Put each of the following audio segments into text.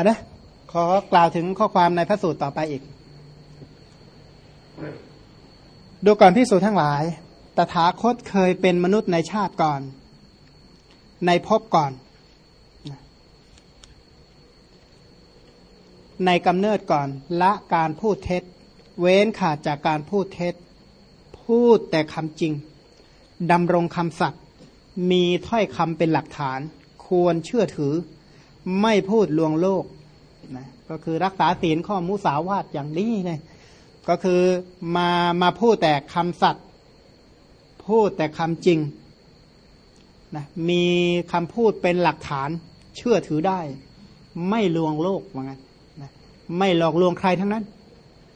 อะนะขอกล่าวถึงข้อความในพระสูตรต่อไปอีก ดูก่อนพิสูจทั้งหลาย ตถาคตเคยเป็นมนุษย์ในชาติก่อน ในภพก่อน ในกำเนิดก่อน ละการพูดเท็จ เว้นขาดจากการพูดเท็จ พูดแต่คำจริงดำรงคำสัตย์มีถ้อยคำเป็นหลักฐาน ควรเชื่อถือ ไม่พูดลวงโลกนะก็คือรักษาศีลข้อมุสาวาทอย่างนี้เลยก็คือมามาพูดแต่คำสัตย์พูดแต่คำจริงนะมีคำพูดเป็นหลักฐานเชื่อถือได้ ไม่ลวงโลกว่างั้นนะไม่หลอกลวงใครทั้งนั้น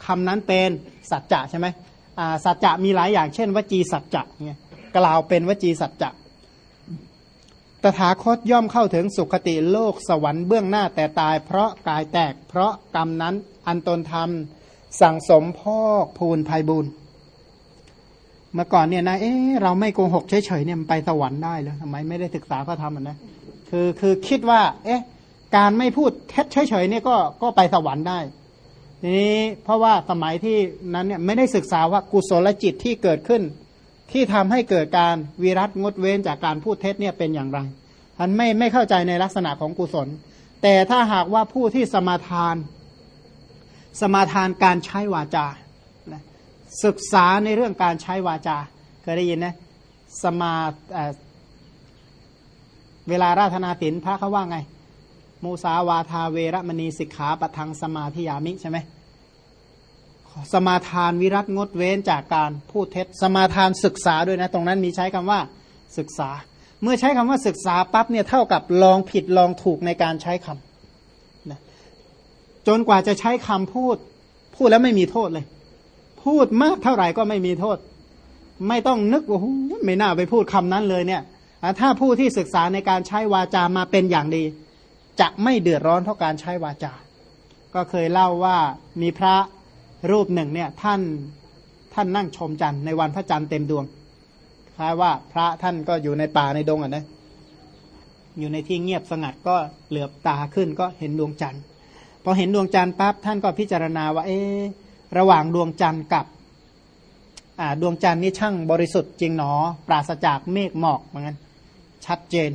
คำนั้นเป็นสัจจะใช่ไหมสัจจะมีหลายอย่างเช่น วจีสัจจะเนี่ยกล่าวเป็นวจีสัจจะ ตถาคตย่อมเข้าถึงสุคติโลกสวรรค์เบื้องหน้าแต่ตายเพราะกายแตก เพราะกรรมนั้นอันตนทำสั่งสมพ่อพูนภัยบุญเมื่อก่อนเนี่ยนะเอ๊เราไม่โกหกเฉยๆเนี่ยไปสวรรค์ได้เลยทำไมไม่ได้ศึกษาพระธรรมนะคือคือคิดว่า เอ๊ะ การไม่พูดเท็จเฉยๆเนี่ยก็ก็ไปสวรรค์ได้ทีนี้เพราะว่าสมัยที่นั้นเนี่ยไม่ได้ศึกษาว่ากุศลจิตที่เกิดขึ้น ที่ทำให้เกิดการวิรัตงดเว้นจากการพูดเท็จเนี่ยเป็นอย่างไรท่านไม่ไม่เข้าใจในลักษณะของกุศล แต่ถ้าหากว่าผู้ที่สมาทาน สมาทานการใช้วาจา ศึกษาในเรื่องการใช้วาจา เคยได้ยินนะสมาเวลาราธนาตินพระเขาว่าไงมูสาวาทาเวรมณีสิกขาปทังสมาธิยามิใช่ไหม สมาทานวิรัตงดเว้นจากการพูดเท็จ สมาทานศึกษาด้วยนะ ตรงนั้นมีใช้คำว่าศึกษา เมื่อใช้คำว่าศึกษาปั๊บเนี่ยเท่ากับลองผิดลองถูกในการใช้คำนะจนกว่าจะใช้คำพูด พูดแล้วไม่มีโทษเลย พูดมากเท่าไหร่ก็ไม่มีโทษ ไม่ต้องนึกว่าไม่น่าไปพูดคำนั้นเลยเนี่ยถ้าผู้ที่ศึกษาในการใช้วาจามาเป็นอย่างดี จะไม่เดือดร้อนเพราะการใช้วาจา ก็เคยเล่าว่ามีพระ รูปหนึ่งเนี่ยท่านท่านนั่งชมจันทร์ในวันพระจันทร์เต็มดวงคล้ายว่าพระท่านก็อยู่ในป่าในดงอะนะอยู่ในที่เงียบสงัดก็เหลือบตาขึ้นก็เห็นดวงจันทร์พอเห็นดวงจันทร์ปั๊บท่านก็พิจารณาว่า เอระหว่างดวงจันทร์กับอ่าดวงจันทร์นี่ช่างบริสุทธิ์จริงหนอ ปราศจากเมฆหมอกเหมือนกันชัดเจน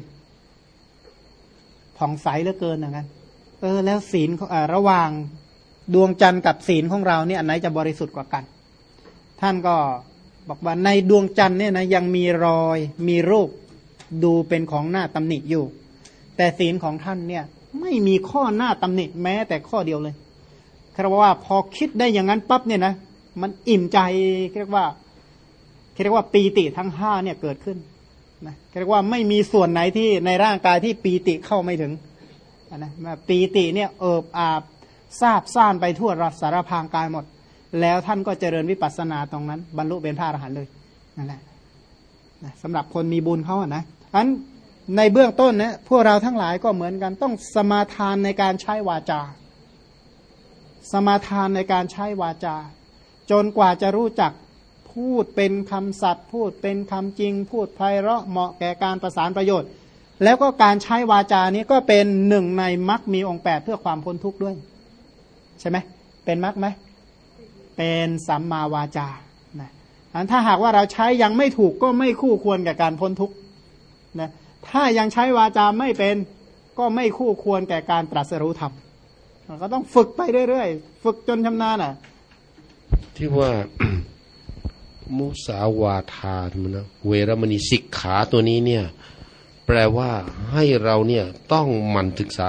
ผ่องใสเหลือเกินอย่างนั้นเออแล้วศีลระหว่าง ดวงจันทร์กับศีลของเราเนี่ยอันไหนจะบริสุทธิ์กว่ากัน ท่านก็บอกว่าในดวงจันทร์เนี่ยนะยังมีรอยมีรูปดูเป็นของหน้าตำหนิอยู่ แต่ศีลของท่านเนี่ยไม่มีข้อหน้าตำหนิแม้แต่ข้อเดียวเลยครับว่าพอคิดได้อย่างนั้นปั๊บเนี่ยนะมันอิ่มใจเรียกว่าเรียกว่าปีติทั้งห้าเนี่ยเกิดขึ้นนะเรียกว่าไม่มีส่วนไหนที่ในร่างกายที่ปีติเข้าไม่ถึงนะปีติเนี่ยเอิบอาบ ทราบซ่านไปทั่วรัสารพางกายหมด แล้วท่านก็เจริญวิปัสสนาตรงนั้น บรรลุเป็นพระอรหันต์เลยนั่นแหละสำหรับคนมีบุญเขาอะนะอันในเบื้องต้นเนี่ยพวกเราทั้งหลายก็เหมือนกันต้องสมาทานในการใช้วาจา สมาทานในการใช้วาจา จนกว่าจะรู้จักพูดเป็นคำสัตย์พูดเป็นคำจริง พูดไพเราะเหมาะแก่การประสานประโยชน์ แล้วก็การใช้วาจานี้ก็เป็นหนึ่งในมรรคมีองค์แปดเพื่อความพ้นทุกข์ด้วย ใช่ไหมเป็นมรรคไหมเป็นสัมมาวาจานะถ้าหากว่าเราใช้ยังไม่ถูกก็ไม่คู่ควรกับการพ้นทุกข์นะถ้ายังใช้วาจาไม่เป็นก็ไม่คู่ควรแก่การตรัสรู้ธรรมก็ต้องฝึกไปเรื่อยๆ ฝึกจนชำนาญอะ ที่ว่ามุสาวาทานนนะเวรมณีสิกขาตัวนี้เนี่ย แปลว่าให้เราเนี่ยต้องหมั่นศึกษา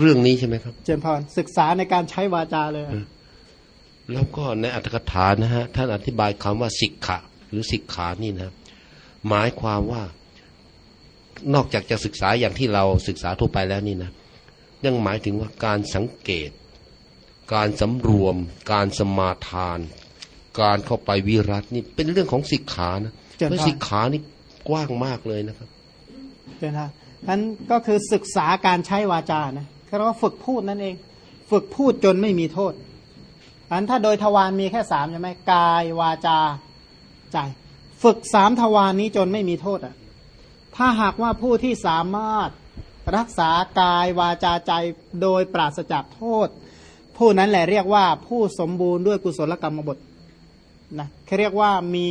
เรื่องนี้ใช่ไหมครับ เจนพรศึกษาในการใช้วาจาเลย แล้วก็ในอัตถกถานะฮะท่านอธิบายคำว่าสิกขะ หรือสิกขานี่นะ หมายความว่านอกจากจะศึกษาอย่างที่เราศึกษาทั่วไปแล้วนี่นะยังหมายถึงว่าการสังเกต การสำรวม การสมาทาน การเข้าไปวิรัตนี่เป็นเรื่องของสิกขานะเพราะสิกขานี่กว้างมากเลยนะครับเจนพรนั้นก็คือศึกษาการใช้วาจานะ เรียกว่าฝึกพูดนั่นเอง ฝึกพูดจนไม่มีโทษอันถ้าโดยทวารมีแค่สามใช่ไหมกายวาจาใจ ฝึกสามทวารนี้จนไม่มีโทษอะถ้าหากว่าผู้ที่สามารถรักษากายวาจาใจโดยปราศจากโทษ ผู้นั้นแหละเรียกว่าผู้สมบูรณ์ด้วยกุศลกรรมบทนะเขาเรียกว่ามี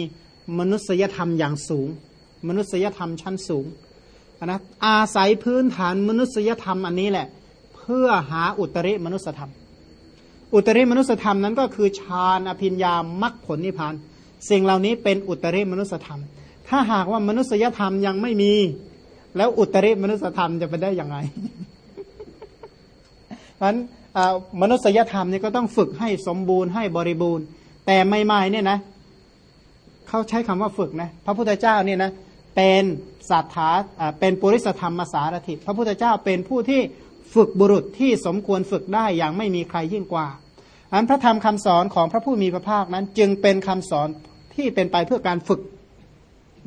มนุษยธรรมอย่างสูง มนุษยธรรมชั้นสูงนะอาศัยพื้นฐานมนุษยธรรมอันนี้แหละ พื่อหาอุตริมนุษยธรรม อุตริมนุษยธรรมนั้นก็คือฌานอภิญญามรรคผลนิพพาน สิ่งเหล่านี้เป็นอุตริมนุษยธรรม ถ้าหากว่ามนุษยธรรมยังไม่มี แล้วอุตริมนุษยธรรมจะไปได้อย่างไรเพราะฉะนั้นมนุษยธรรมนี่ก็ต้องฝึกให้สมบูรณ์ให้บริบูรณ์ แต่ไม่ไม่เนี่ยนะเขาใช้คำว่าฝึกนะพระพุทธเจ้าเนี่ยนะเป็นสัทธาเป็นปุริสธรรมมาสารถิพระพุทธเจ้าเป็นผู้ที่ ฝึกบุรุษที่สมควรฝึกได้อย่างไม่มีใครยิ่งกว่า อันพระธรรมคำสอนของพระผู้มีพระภาคนั้น จึงเป็นคำสอนที่เป็นไปเพื่อการฝึก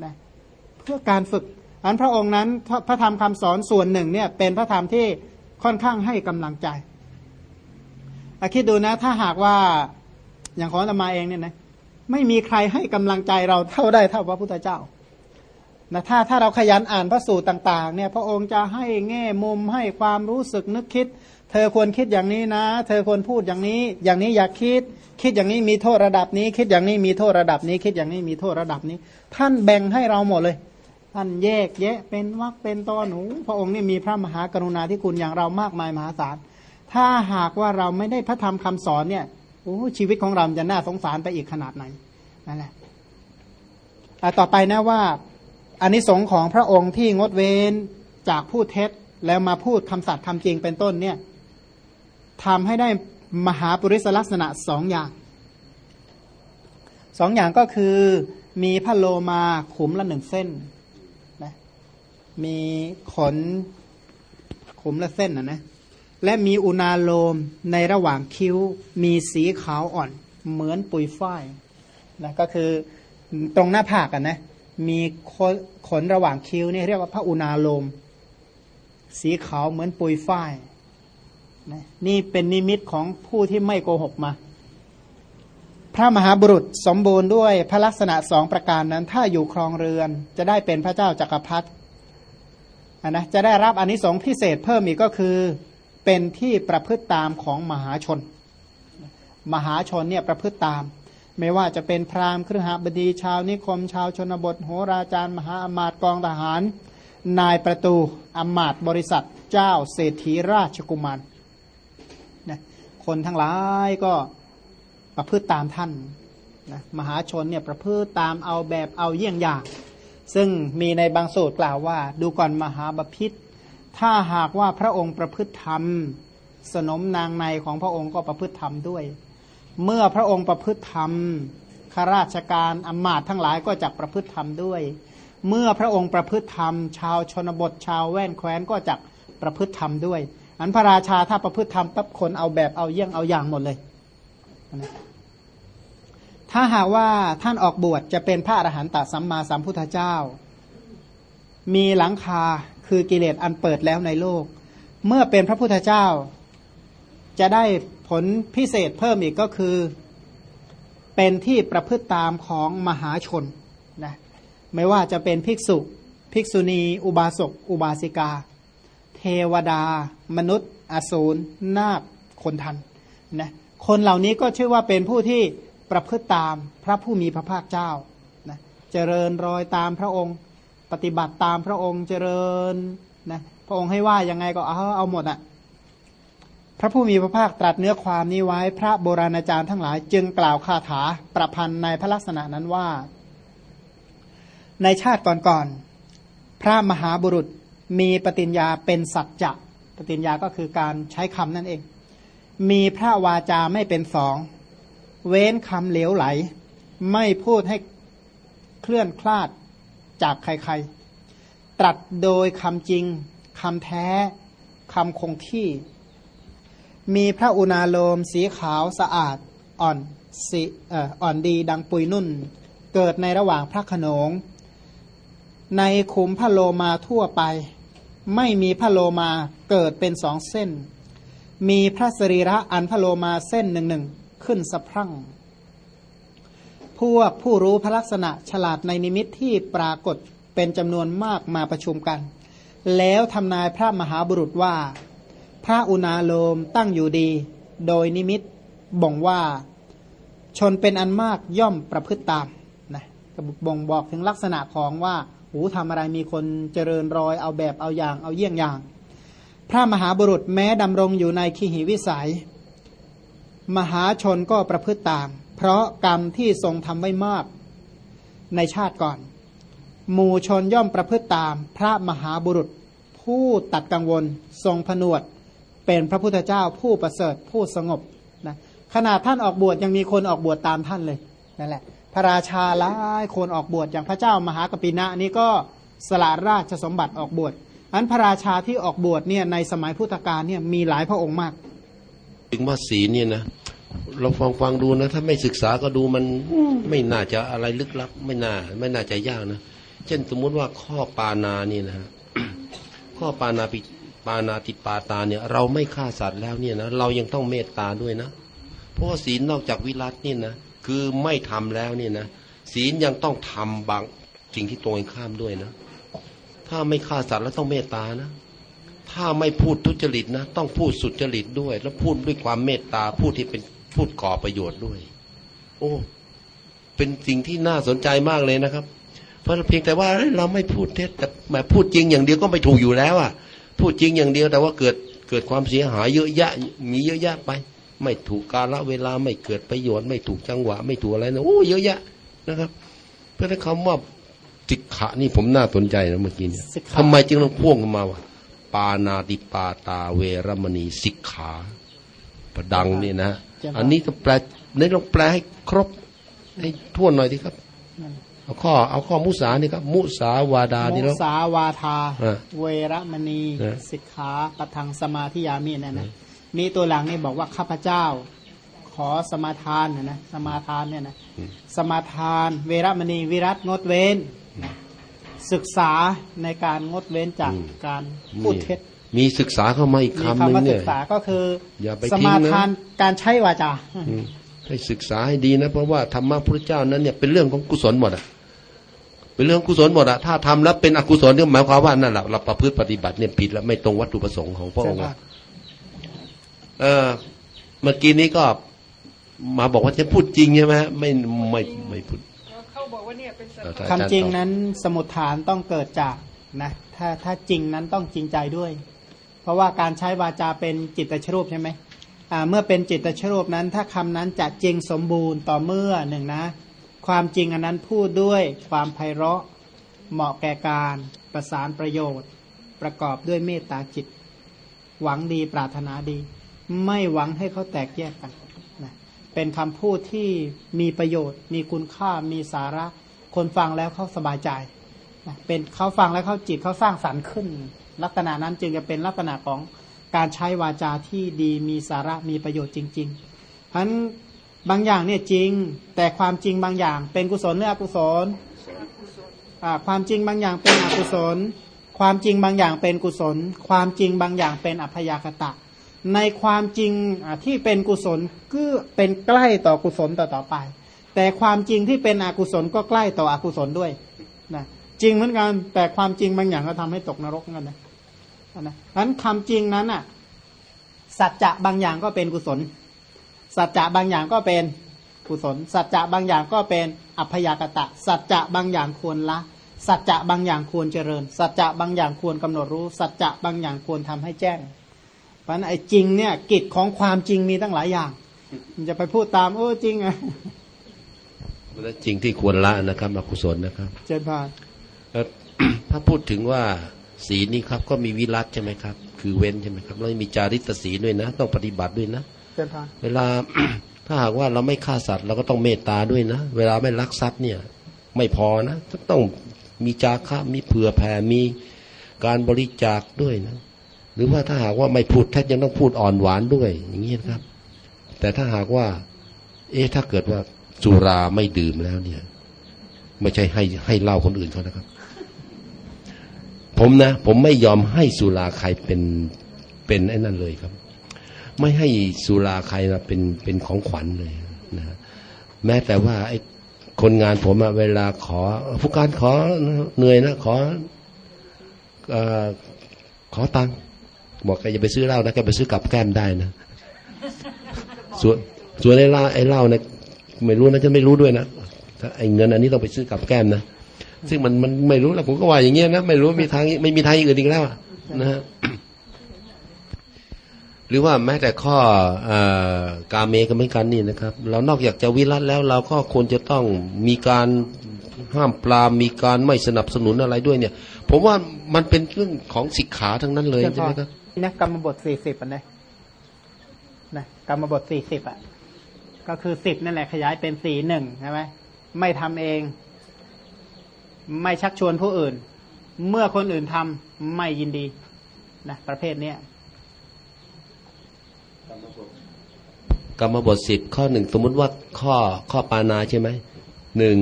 นะเพื่อการฝึก อันพระองค์นั้นพระธรรมคำสอนส่วนหนึ่งเนี่ยเป็นพระธรรมที่ค่อนข้างให้กำลังใจอคิดดูนะถ้าหากว่าอย่างของธรรมาเองเนี่ยนะไม่มีใครให้กำลังใจเราเท่าได้เท่าพระพุทธเจ้า นะถ้าถ้าเราขยันอ่านพระสูตรต่างๆเนี่ยพระองค์จะให้แง่มุมให้ความรู้สึกนึกคิด เธอควรคิดอย่างนี้นะ เธอควรพูดอย่างนี้ อย่างนี้อยากคิด คิดอย่างนี้มีโทษระดับนี้ คิดอย่างนี้มีโทษระดับนี้ คิดอย่างนี้มีโทษระดับนี้ ท่านแบ่งให้เราหมดเลย ท่านแยกแยะเป็นวรรคเป็นตอนหนู พระองค์นี่มีพระมหากรุณาธิคุณอย่างเรามากมายมหาศาลถ้าหากว่าเราไม่ได้พระธรรมคำสอนเนี่ยโอ้ชีวิตของเราจะน่าสงสารไปอีกขนาดไหนนั่นแหละต่อไปนะว่า อันนี้สงของพระองค์ที่งดเว้นจากพูดเท็จแล้วมาพูดคำสัตย์คำจริงเป็นต้นเนี่ยทำให้ได้มหาปุริสลักษณะสองอย่างสองอย่างก็คือมีพระโลมาขุมละหนึ่งเส้นนะมีขนขุมละเส้นนะนะและมีอุณาโลมในระหว่างคิ้ว มีสีขาวอ่อน เหมือนปุยฝ้ายนะก็คือตรงหน้าผากกันนะ มีขนระหว่างคิ้วนี่เรียกว่าพระอุณาโลม สีขาวเหมือนปุยฝ้ายนี่เป็นนิมิตของผู้ที่ไม่โกหกมา พระมหาบุรุษสมบูรณ์ด้วยพระลักษณะสองประการนั้น ถ้าอยู่ครองเรือน จะได้เป็นพระเจ้าจากักรพรรดินะจะได้รับอนนิสงส์พิเศษเพิ่มอีกก็คือเป็นที่ประพฤติตามของมหาชน มหาชนเนี่ยประพฤติตาม ไม่ว่าจะเป็นพราหมณ์ครหบดีชาวนิคม ชาวชนบท โหราจารย์ มหาอมาตย์กองทหาร นายประตูอมาตย์บริษัท เจ้าเศรษฐีราชกุมารนะคนทั้งหลายก็ประพฤติตามท่านนะมหาชนเนี่ยประพฤติตามเอาแบบเอาเยี่ยงอย่าง ซึ่งมีในบางสูตรกล่าวว่า ดูก่อนมหาบพิษถ้าหากว่าพระองค์ประพฤติธรรม สนมนางในของพระองค์ก็ประพฤติธรรมด้วย เมื่อพระองค์ประพฤติธรรมข้าราชการอมาตทั้งหลายก็จะประพฤติธรรมด้วย เมื่อพระองค์ประพฤติธรรม ชาวชนบทชาวแว่นแคว้นก็จะประพฤติธรรมด้วย อันพระราชาถ้าประพฤติธรรมปั๊บคนเอาแบบเอาเยี่ยงเอาอย่างหมดเลย ถ้าหากว่าท่านออกบวชจะเป็นพระอรหันตสัมมาสัมพุทธเจ้า มีหลังคาคือกิเลสอันเปิดแล้วในโลก เมื่อเป็นพระพุทธเจ้าจะได้ ผลพิเศษเพิ่มอีกก็คือเป็นที่ประพฤติตามของมหาชนนะไม่ว่าจะเป็นภิกษุ ภิกษุณี อุบาสก อุบาสิกา เทวดา มนุษย์ อสูรนาคคนทันนะคนเหล่านี้ก็ชื่อว่าเป็นผู้ที่ประพฤติตามพระผู้มีพระภาคเจ้านะเจริญรอยตามพระองค์ ปฏิบัติตามพระองค์เจริญนะพระองค์ให้ว่ายังไงก็เอาเอาหมดอะ่ะ พระผู้มีพระภาคตรัสเนื้อความนี้ไว้ พระโบราณอาจารย์ทั้งหลาย จึงกล่าวคาถาประพันธ์ในพระลักษณะนั้นว่า ในชาติก่อนๆพระมหาบุรุษมีปฏิญญาเป็นสัจจะปฏิญญาก็คือการใช้คำนั่นเอง มีพระวาจาไม่เป็นสอง เว้นคำเหลวไหล ไม่พูดให้เคลื่อนคลาดจากใครๆ ตรัสโดยคำจริงคำแท้คำคงที่ มีพระอุณาโลม สีขาวสะอาดอ่อนสีอ่อนดีดังปุยนุ่น เกิดในระหว่างพระขนง ในขุมพระโลมาทั่วไป ไม่มีพระโลมาเกิดเป็นสองเส้น มีพระสรีระอันพระโลมาเส้นหนึ่งหนึ่งขึ้นสะพรั่ง พวกผู้รู้พระลักษณะฉลาดในนิมิตที่ปรากฏเป็นจำนวนมากมาประชุมกัน แล้วทำนายพระมหาบุรุษว่า ระอุณาโลมตั้งอยู่ดี โดยนิมิตบ่งว่า ชนเป็นอันมากย่อมประพฤติตามนะก็บ่งบอกถึงลักษณะของว่าหูทำอะไรมีคนเจริญรอยเอาแบบเอาอย่างเอาเยี่ยงอย่าง พระมหาบุรุษแม้ดำรงอยู่ในขีหิวิสัย มหาชนก็ประพฤติตาม เพราะกรรมที่ทรงทำไว้มากในชาติก่อน หมู่ชนย่อมประพฤติตาม พระมหาบุรุษผู้ตัดกังวล ทรงผนวด เป็นพระพุทธเจ้าผู้ประเสริฐผู้สงบนะขนาดท่านออกบวชยังมีคนออกบวชตามท่านเลยนั่นแหละ พระราชาหลายคนออกบวชอย่างพระเจ้ามหากปินะนี่ก็สละราชสมบัติออกบวชอันพระราชาที่ออกบวชเนี่ยในสมัยพุทธกาลเนี่ยมีหลายพระองค์มากถึงว่าศีลเนี่ยนะเราฟังฟังดูนะ ถ้าไม่ศึกษาก็ดูมันไม่น่าจะอะไรลึกลับ ไม่น่า ไม่น่าจะยากนะ เช่นสมมุติว่าข้อปานานี่นะฮะข้อปานาปิ ปานาติปาตาเนี่ย เราไม่ฆ่าสัตว์แล้วเนี่ยนะเรายังต้องเมตตาด้วยนะ เพราะศีลนอกจากวิรัตนี่นะคือไม่ทำแล้วเนี่ยนะศีลยังต้องทำบางสิ่งที่ตรงข้ามด้วยนะ ถ้าไม่ฆ่าสัตว์แล้วต้องเมตตานะ ถ้าไม่พูดทุจริตนะ ต้องพูดสุจริตด้วย แล้วพูดด้วยความเมตตาพูดที่เป็นพูดก่อประโยชน์ด้วย โอ้เป็นสิ่งที่น่าสนใจมากเลยนะครับ เพราะเพียงแต่ว่าเอ้ยเราไม่พูดเท็จแต่แหมพูดจริงอย่างเดียวก็ไม่ถูกอยู่แล้วอะ พูดจริงอย่างเดียว แต่ว่าเกิดเกิดความเสียหายเยอะแยะ มีเยอะแยะไป ไม่ถูกกาลเวลาไม่เกิดประโยชน์ไม่ถูกจังหวะ ไม่ถูกอะไรนะโอ้เยอะแยะนะครับ เพราะฉะนั้นคำว่าสิกขะนี่ผมน่าสนใจนะเมื่อกี้เนี่ยสิกขาทำไมจึงต้องพ่วงกันมาว่าปานาติปาตาเวรมณีสิกขาประดังนี่นะ อันนี้ก็แปลในลองแปลให้ครบให้ทั่วนหน่อยดีครับเอา ข้อเอาข้อมุสานี่ครับมุสาวาดานี่มุแล้วสาวาทาเออเวระมณีเออสิกขาปะทังสมาธิยามีเนี่ยนะนี่ตัวหลังนี่บอกว่าข้าพเจ้า ขอสมาทานนะนะสมาทานเนี่ยนะสมาทาน เวระมณีวิรัตงดเว้นนะศึกษาในการงดเว้นจากการพูดเท็จมีศึกษาเข้ามาอีกมีคำหนึงคำว่าเนี่ศึยกษาก็คืออย่าไปสทิ้งนะมาทานการใช้วาจาอืมให้ศึกษาให้ดีนะ เพราะว่าธรรมะพระเจ้านั้นเนี่ยเป็นเรื่องของกุศลหมดอะ เป็นเรื่องกุศลหมดอะถ้าทำแล้วเป็นอกุศลเนี่ยหมายความว่านั่นแหละเราประพฤติปฏิบัติเนี่ยผิดแล้วไม่ตรงวัตถุประสงค์ของพระองค์อะเออเมื่อกี้นี้ก็มาบอกว่าจะพูดจริงใช่ไหมไม่ไม่ไม่พูดเขาบอกว่าเนี่ยเป็นสัตเออว์ถ้าคำจริงอาจาย์ตอบนั้นสมุดฐานต้องเกิดจากนะถ้าถ้าจริงนั้นต้องจริงใจด้วย เพราะว่าการใช้วาจาเป็นจิตตชรูปใช่ไหมอ่าเมื่อเป็นจิตตชรูปนั้น ถ้าคำนั้นจะจริงสมบูรณ์ต่อเมื่อหนึ่งนะ ความจริงอันนั้นพูดด้วยความไพเราะเหมาะแก่การประสานประโยชน์ ประกอบด้วยเมตตาจิต หวังดีปรารถนาดี ไม่หวังให้เขาแตกแยกกันนะเป็นคำพูดที่มีประโยชน์ มีคุณค่ามีสาระ คนฟังแล้วเขาสบายใจนะเป็นเขาฟังแล้วเขาจิตเขาสร้างสรรค์ขึ้น ลักษณะนั้นจึงจะเป็นลักษณะของการใช้วาจาที่ดีมีสาระมีประโยชน์จริงๆเพราะฉะนั้น บางอย่างเนี่ยจริง แต่ความจริงบางอย่าง เป็นกุศลหรืออกุศลความจริงบางอย่างเป็นอกุศล ความจริงบางอย่างเป็นกุศล ความจริงบางอย่างเป็นอัพยากตะ ในความจริงที่เป็นกุศลก็เป็นใกล้ต่อกุศลต่อต่อไป แต่ความจริงที่เป็นอกุศลก็ใกล้ต่ออกุศลด้วยนะจริงเหมือนกันแต่ความจริงบางอย่างก็ทำให้ตกนรกเหมือนกันนะนะนั้นคำจริงนั้นอะสัจจะบางอย่างก็เป็นกุศล สัจจะบางอย่างก็เป็นกุศล สัจจะบางอย่างก็เป็นอัพยากตะ สัจจะบางอย่างควรละ สัจจะบางอย่างควรเจริญ สัจจะบางอย่างควรกำหนดรู้ สัจจะบางอย่างควรทำให้แจ้ง เพราะฉะนั้นไอ้จริงเนี่ยกิจของความจริงมีตั้งหลายอย่าง มันจะไปพูดตามโอ้จริงอะและจริงที่ควรละนะครับอกุศลนะครับ เจนพานเอ่อถ้าพูดถึงว่าศีลนี่ครับก็มีวิรัตใช่ไหมครับ คือเว้นใช่ไหมครับแล้วมีจาริตศีลด้วยนะ ต้องปฏิบัติด้วยนะ เจนพานเวลาถ้าหากว่าเราไม่ฆ่าสัตว์เราก็ต้องเมตตาด้วยนะ เวลาไม่ลักทรัพย์เนี่ย ไม่พอนะต้องมีจาคะมีเผื่อแผ่มีการบริจาคด้วยนะ หรือว่าถ้าหากว่าไม่พูดแท้ยังต้องพูดอ่อนหวานด้วย อย่างนี้นะครับ แต่ถ้าหากว่า เอ๊ะถ้าเกิดว่าสุราไม่ดื่มแล้วเนี่ย ไม่ใช่ให้ให้เหล้าคนอื่นเขานะครับ ผมนะ ผมไม่ยอมให้สุราใครเป็นเป็นไอ้นั่นเลยครับ ไม่ให้สุราใครมาเป็นเป็นของขวัญเลยนะฮะแม้แต่ว่าไอ้คนงานผมอะเวลาขอ ผู้การขอเหนื่อยนะขออขอตังค์บอกแกจะไปซื้อเหล้านะแกไปซื้อกับแก้มได้นะส่วนส่วนไอ้เหล้าไอ้เหล้าเนี่ยไม่รู้นะจะไม่รู้ด้วยนะถ้าไอ้เงินอันนี้ต้องไปซื้อกับแก้มนะซึ่งมันมันไม่รู้แล้วผมก็ว่าอย่างเงี้ยนะไม่รู้มีทางไม่มีทางอื่นอีกแล้วนะฮะ หรือว่าแม้แต่ข้อเออกาเมก็เหมือนกันนี่นะครับ เรานอกจากจะวิรัตแล้วเราก็ควรจะต้องมีการห้ามปรามมีการไม่สนับสนุนอะไรด้วยเนี่ย ผมว่ามันเป็นเรื่องของสิกขาทั้งนั้นเลยใช่ไหมครับนี่นะกรรมบทสี่สิบอันนี้นะกรรมบทสี่สิบอะก็คือสิบนั่นแหละขยายเป็นสี่หนึ่งใช่ไหมไม่ทำเอง ไม่ชักชวนผู้อื่น เมื่อคนอื่นทำไม่ยินดีนะประเภทเนี้ย กรรมบทสิบข้อหนึ่งสมมุติว่าข้อข้อปานาใช่ไหมหนึ่ง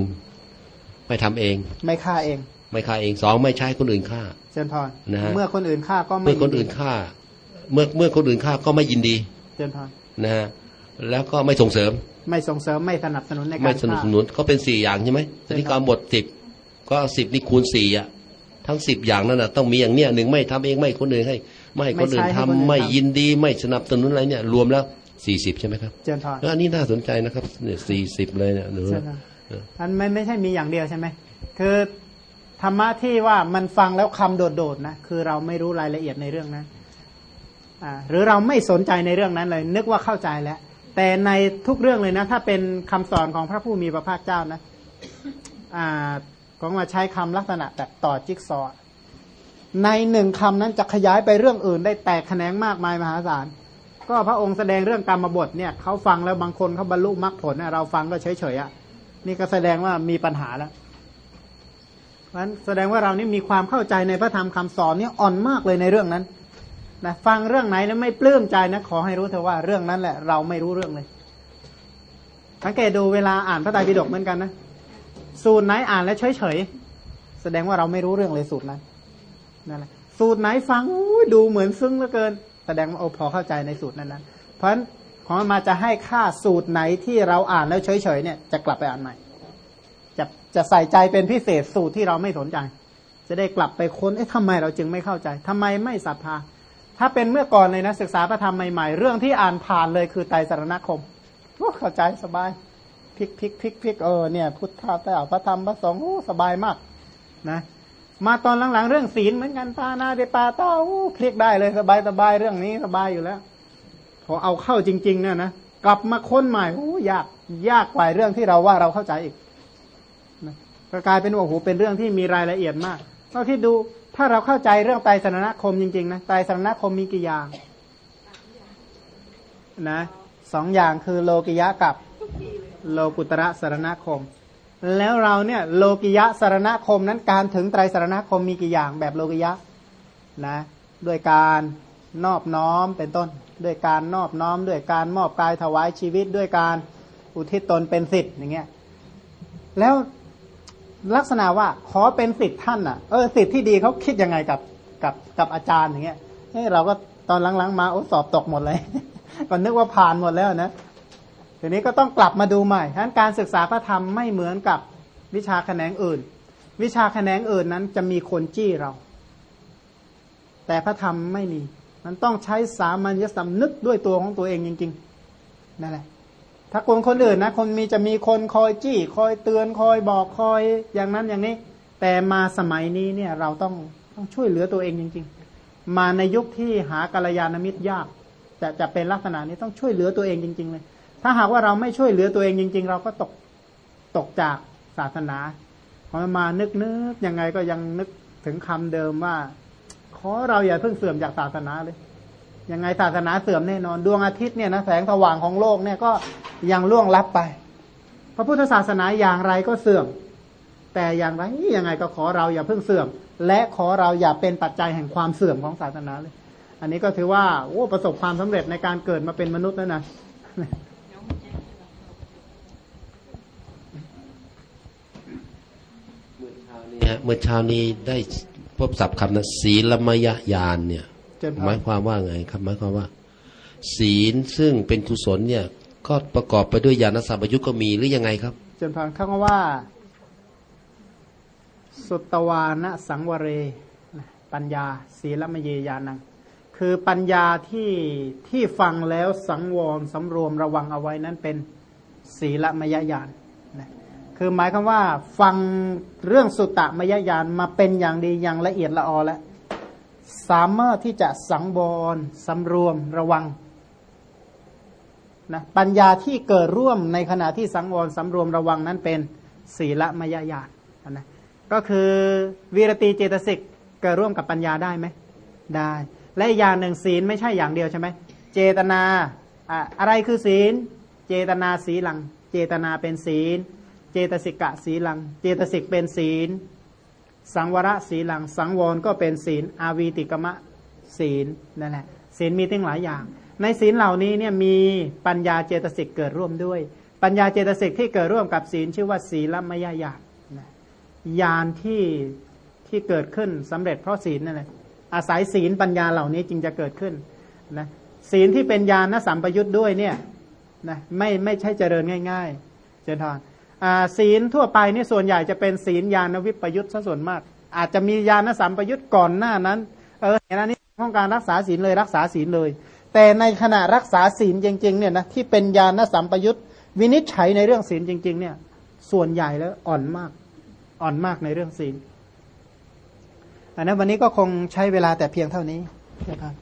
ไม่ทำเอง ไม่ฆ่าเอง ไม่ฆ่าเองสองไม่ใช้คนอื่นฆ่าเจนพรนะฮะเมื่อคนอื่นฆ่าก็ไม่เมื่อคนอื่นฆ่า เมื่อเมื่อคนอื่นฆ่าก็ไม่ยินดีเจนพรนะฮะแล้วก็ไม่ส่งเสริม ไม่ส่งเสริมไม่สนับสนุนในการไม่สนับฆ่าสนุนก็เป็นสี่อย่างใช่ไหมใช่แต่ที่ครับกรรมบทสิบก็สิบนี่คูณสี่อะทั้งสิบอย่างนั่นน่ะต้องมีอย่างเนี้ยหนึ่งไม่ทำเองไม่คนอื่นให้ ไม่ให้คนอื่นทำไม่ยินดีไม่สนับสนุนอะไรเนี่ย รวมแล้วสี่สิบใช่ไหมครับเจนพรแล้วอันนี้น่าสนใจนะครับเนี่ยสี่สิบเลยเนี่ยหนูใช่ไหมอันไม่ไม่ใช่มีอย่างเดียวใช่ไหมคือธรรมะที่ว่ามันฟังแล้วคำโดดๆนะคือเราไม่รู้รายละเอียดในเรื่องนั้นอ่าหรือเราไม่สนใจในเรื่องนั้นเลย นึกว่าเข้าใจแล้ว แต่ในทุกเรื่องเลยนะ ถ้าเป็นคำสอนของพระผู้มีพระภาคเจ้านะอ่าของมาใช้คำลักษณะแบบต่อจิ๊กซอว์ ในหนึ่งคำนั้นจะขยายไปเรื่องอื่นได้แตกแขนงมากมายมหาศาล ก็พระองค์แสดงเรื่องกรรมบทเนี่ยเขาฟังแล้วบางคนเขาบรรลุมรรคผลเราฟังก็เฉยๆอะนี่ก็แสดงว่ามีปัญหาแล้วเพราะฉะนั้นแสดงว่าเรานี่มีความเข้าใจในพระธรรมคำสอนนี่อ่อนมากเลยในเรื่องนั้นนะฟังเรื่องไหนแล้วไม่ปลื้มใจนะขอให้รู้เถอะว่าเรื่องนั้นแหละ เราไม่รู้เรื่องเลยสังเกตดูเวลาอ่านพระไตรปิฎกเหมือนกันนะสูตรไหนอ่านแล้วเฉยๆแสดงว่าเราไม่รู้เรื่องเลยสูตรนั้น นั่นแหละสูตรไหนฟังดูเหมือนซึ้งเหลือเกิน แสดงว่าโอ้พอเข้าใจในสูตรนั้นนั้นเพราะฉะนั้นของมันมาจะให้ค่าสูตรไหนที่เราอ่านแล้วเฉยๆเนี่ยจะกลับไปอ่านใหม่ จะจะใส่ใจเป็นพิเศษสูตรที่เราไม่สนใจ จะได้กลับไปค้นเอ๊ะทำไมเราจึงไม่เข้าใจทำไมไม่ศรัทธา ถ้าเป็นเมื่อก่อนเลยนะศึกษาพระธรรมใหม่ๆ เรื่องที่อ่านผ่านเลยคือไตรสารณคมโอ้เข้าใจสบายพลิกพลิกพลิกพลิกเออเนี่ยพุทธะแต่พระธรรมพระสงฆ์โอ้สบายมากนะ มาตอนหลังๆ เรื่องศีลเหมือนกันปานาเดปาเต้าพลิกได้เลยสบายสบายเรื่องนี้สบายอยู่แล้ว พอเอาเข้าจริง ๆ เนี่ยนะกลับมาค้นใหม่โอ้ยากยากกว่าเรื่องที่เราว่าเราเข้าใจอีกนะก็กลายเป็นว่าโอ้โหเป็นเรื่องที่มีรายละเอียดมากเราที่ดูถ้าเราเข้าใจเรื่องไตรสรณคมจริงๆนะไตรสรณคมมีกี่อย่างนะสองอย่างคือโลกิยะกับโลกุตระสรณคม แล้วเราเนี่ยโลกิยะสารณคมนั้นการถึงไตรสารณคมมีกี่อย่างแบบโลกิยะนะด้วยการนอบน้อมเป็นต้น ด้วยการนอบน้อม ด้วยการมอบกายถวายชีวิต ด้วยการอุทิศตนเป็นสิทธิ์อย่างเงี้ยแล้วลักษณะว่าขอเป็นสิทธิ์ท่านอะเออสิทธิ์ที่ดีเขาคิดยังไงกับกับกับอาจารย์อย่างเงี้ยเฮ้เราก็ตอนหลังๆมาโอ้สอบตกหมดเลย ก็นึกว่าผ่านหมดแล้วนะ ทีนี้ก็ต้องกลับมาดูใหม่ฉะนั้นการศึกษาพระธรรมไม่เหมือนกับวิชาแขนงอื่น วิชาแขนงอื่นนั้นจะมีคนจี้เรา แต่พระธรรมไม่มี มันต้องใช้สามัญญสำนึกด้วยตัวของตัวเองจริงๆนั่นแหละ ถ้าคนคนอื่นนะ คนมีจะมีคนคอยจี้ คอยเตือนคอยบอกคอยอย่างนั้นอย่างนี้ แต่มาสมัยนี้เนี่ยเราต้องต้องช่วยเหลือตัวเองจริง ๆ มาในยุคที่หากัลยาณมิตรยาก จะจะเป็นลักษณะนี้ต้องช่วยเหลือตัวเองจริง ๆ เลย ถ้าหากว่าเราไม่ช่วยเหลือตัวเองจริง ๆ เราก็ตกตกจากศาสนาพอมานึกนึกยังไงก็ยังนึกถึงคำเดิมว่า ขอเราอย่าเพิ่งเสื่อมจากศาสนาเลย ยังไงศาสนาเสื่อมแน่นอนดวงอาทิตย์เนี่ยนะแสงสว่างของโลกเนี่ยก็ยังล่วงลับไป พระพุทธศาสนาอย่างไรก็เสื่อม แต่อย่างไรยังไงก็ขอเราอย่าเพิ่งเสื่อม และขอเราอย่าเป็นปัจจัยแห่งความเสื่อมของศาสนาเลย อันนี้ก็ถือว่าโอ้ประสบความสำเร็จในการเกิดมาเป็นมนุษย์แล้วนะ นี่ยเมื่อเช้านี้ได้พบศัพท์คำนะศีลมยญาณเนี่ยเจนพรหมายความว่าไงครับหมายความว่า ศีลซึ่งเป็นกุศลเนี่ย ก็ประกอบไปด้วยญาณสัมปยุตก็มีหรือยังไงครับจนพังคำว่า สุตวานะสังวเร ปัญญา ศีลมเยยานังคือปัญญาที่ที่ฟังแล้วสังวรสำรวมระวังเอาไว้นั้นเป็นศีลมยญาณนะ คือหมายความว่าฟังเรื่องสุตตะมยญาณมาเป็นอย่างดีอย่างละเอียดละออแล้วสามารถที่จะสังวรสำรวมระวังนะปัญญาที่เกิดร่วมในขณะที่สังวรสำรวมระวังนั้นเป็นศีลมยญาณนะก็คือวีรตีเจตสิกเกิดร่วมกับปัญญาได้ไหมได้ และอย่างหนึ่งศีลไม่ใช่อย่างเดียวใช่ไหมเจตนาอะไรคือศีล เจตนาสีลัง เจตนาเป็นศีล เจตสิกะสีลัง เจตสิกเป็นศีล สังวรสีลัง สังวรก็เป็นศีล อาวีติกมะศีลนั่นแหละศีลมีตั้งหลายอย่าง ในศีลเหล่านี้เนี่ยมีปัญญาเจตสิกเกิดร่วมด้วย ปัญญาเจตสิกที่เกิดร่วมกับศีลชื่อว่าศีลมยญาณญาณที่ที่เกิดขึ้นสำเร็จเพราะศีลนั่นแหละอาศัยศีลปัญญาเหล่านี้จึงจะเกิดขึ้นนะศีลที่เป็นญาณสัมปยุตด้วยเนี่ยนะไม่ไม่ใช่เจริญง่าย ๆ เจริญทาน ศีลทั่วไปนี่ส่วนใหญ่จะเป็นศีลญาณวิปยุตซะส่วนมาก อาจจะมีญาณสัมปยุตก่อนหน้านั้น เออเห็นอันนี้ต้องการรักษาศีลเลยรักษาศีลเลย แต่ในขณะรักษาศีลจริงๆเนี่ยนะที่เป็นญาณสัมปยุตวินิจฉัยในเรื่องศีลจริง ๆ เนี่ย ส่วนใหญ่แล้วอ่อนมาก อ่อนมากในเรื่องศีลอันนั้นวันนี้ก็คงใช้เวลาแต่เพียงเท่านี้นะครับ